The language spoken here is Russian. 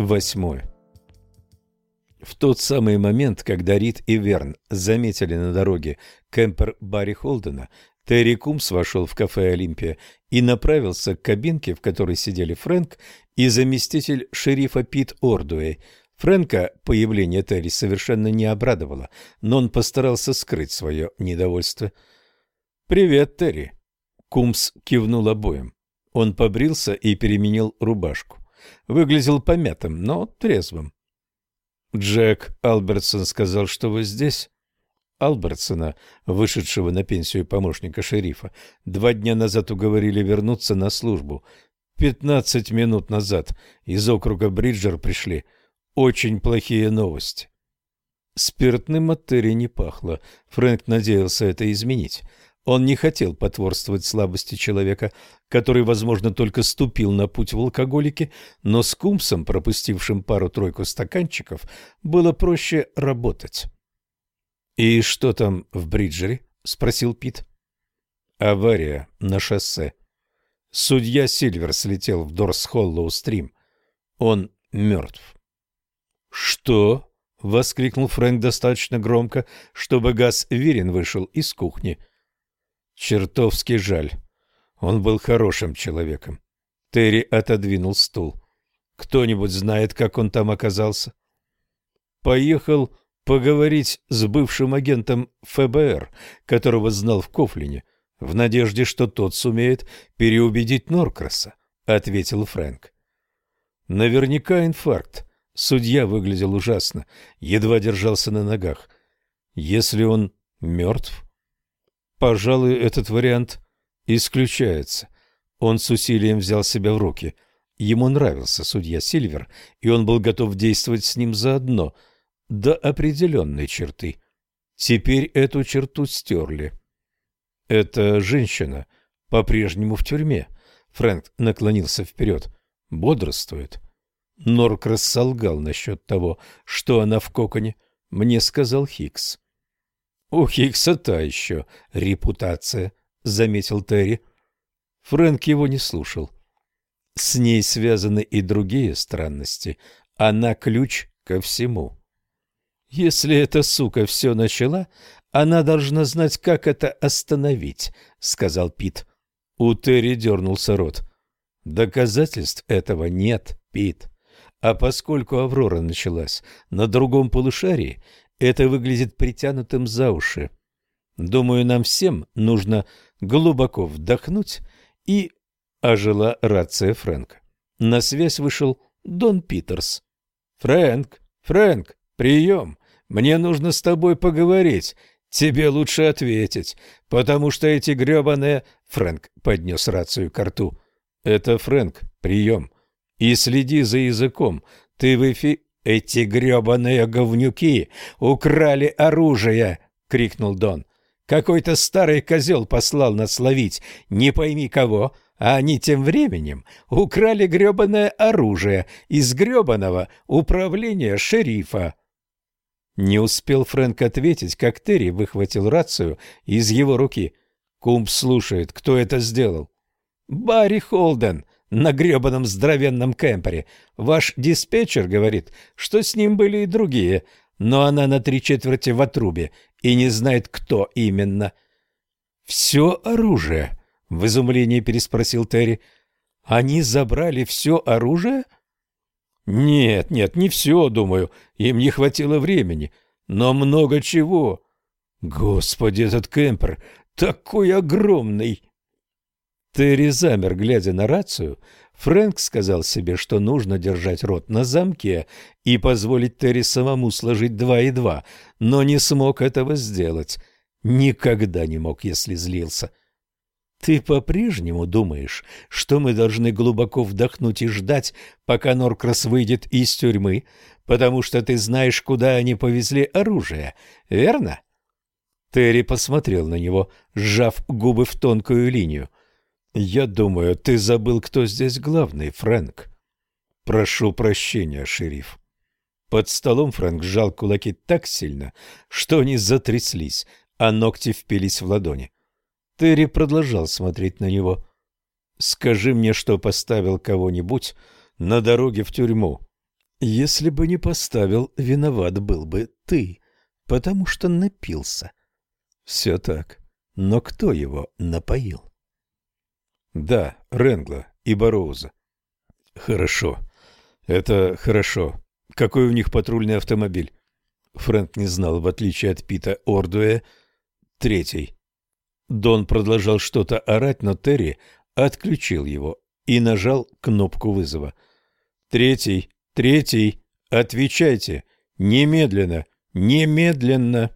Восьмое. В тот самый момент, когда Рид и Верн заметили на дороге кемпер Барри Холдена, Терри Кумс вошел в кафе «Олимпия» и направился к кабинке, в которой сидели Фрэнк и заместитель шерифа Пит Ордуэй. Фрэнка появление Терри совершенно не обрадовало, но он постарался скрыть свое недовольство. «Привет, Терри!» Кумс кивнул обоим. Он побрился и переменил рубашку. Выглядел помятым, но трезвым. «Джек Албертсон сказал, что вы здесь?» Албертсона, вышедшего на пенсию помощника шерифа, два дня назад уговорили вернуться на службу. Пятнадцать минут назад из округа Бриджер пришли. Очень плохие новости. Спиртным от не пахло. Фрэнк надеялся это изменить. Он не хотел потворствовать слабости человека, который, возможно, только ступил на путь в алкоголике, но с Кумсом, пропустившим пару-тройку стаканчиков, было проще работать. «И что там в Бриджере?» — спросил Пит. «Авария на шоссе. Судья Сильвер слетел в Дорс-Холлоу-Стрим. Он мертв». «Что?» — воскликнул Фрэнк достаточно громко, чтобы Газ Вирин вышел из кухни. «Чертовски жаль. Он был хорошим человеком». Терри отодвинул стул. «Кто-нибудь знает, как он там оказался?» «Поехал поговорить с бывшим агентом ФБР, которого знал в Кофлине, в надежде, что тот сумеет переубедить Норкраса, — ответил Фрэнк. Наверняка инфаркт. Судья выглядел ужасно, едва держался на ногах. Если он мертв? Пожалуй, этот вариант исключается. Он с усилием взял себя в руки. Ему нравился судья Сильвер, и он был готов действовать с ним заодно — до определенной черты. Теперь эту черту стерли. Эта женщина по-прежнему в тюрьме. Фрэнк наклонился вперед. Бодрствует. Норкрас солгал насчет того, что она в коконе. Мне сказал Хикс. У Хикса та еще репутация, заметил Терри. Фрэнк его не слушал. С ней связаны и другие странности. Она ключ ко всему. Если эта сука все начала, она должна знать, как это остановить, — сказал Пит. У Терри дернулся рот. Доказательств этого нет, Пит. А поскольку Аврора началась на другом полушарии, это выглядит притянутым за уши. Думаю, нам всем нужно глубоко вдохнуть и... Ожила рация Фрэнка. На связь вышел Дон Питерс. «Фрэнк! Фрэнк! Прием! Мне нужно с тобой поговорить. Тебе лучше ответить, потому что эти гребаные...» Фрэнк поднес рацию к рту. «Это Фрэнк. Прием. И следи за языком. Ты в эфи...» «Эти гребаные говнюки украли оружие!» — крикнул Дон. «Какой-то старый козел послал нас ловить, не пойми кого, а они тем временем украли гребаное оружие из гребаного управления шерифа». Не успел Фрэнк ответить, как Терри выхватил рацию из его руки. Кумб слушает, кто это сделал. «Барри Холден на гребаном здоровенном кемпере. Ваш диспетчер говорит, что с ним были и другие, но она на три четверти в отрубе и не знает, кто именно». «Все оружие?» — в изумлении переспросил Терри. «Они забрали все оружие?» Нет, нет, не все, думаю, им не хватило времени, но много чего. Господи, этот кемпер такой огромный! Терри замер, глядя на рацию. Фрэнк сказал себе, что нужно держать рот на замке и позволить Терри самому сложить два и два, но не смог этого сделать. Никогда не мог, если злился. Ты по-прежнему думаешь, что мы должны глубоко вдохнуть и ждать, пока Норкрас выйдет из тюрьмы, потому что ты знаешь, куда они повезли оружие, верно? Терри посмотрел на него, сжав губы в тонкую линию. «Я думаю, ты забыл, кто здесь главный, Фрэнк». «Прошу прощения, шериф». Под столом Фрэнк сжал кулаки так сильно, что они затряслись, а ногти впились в ладони. Терри продолжал смотреть на него. «Скажи мне, что поставил кого-нибудь на дороге в тюрьму. Если бы не поставил, виноват был бы ты, потому что напился. Все так. Но кто его напоил? Да, Ренгла и Бароуза. Хорошо. Это хорошо. Какой у них патрульный автомобиль? Фрэнк не знал, в отличие от Пита Ордуэ. Третий. Дон продолжал что-то орать, но Терри отключил его и нажал кнопку вызова. «Третий, третий, отвечайте! Немедленно! Немедленно!»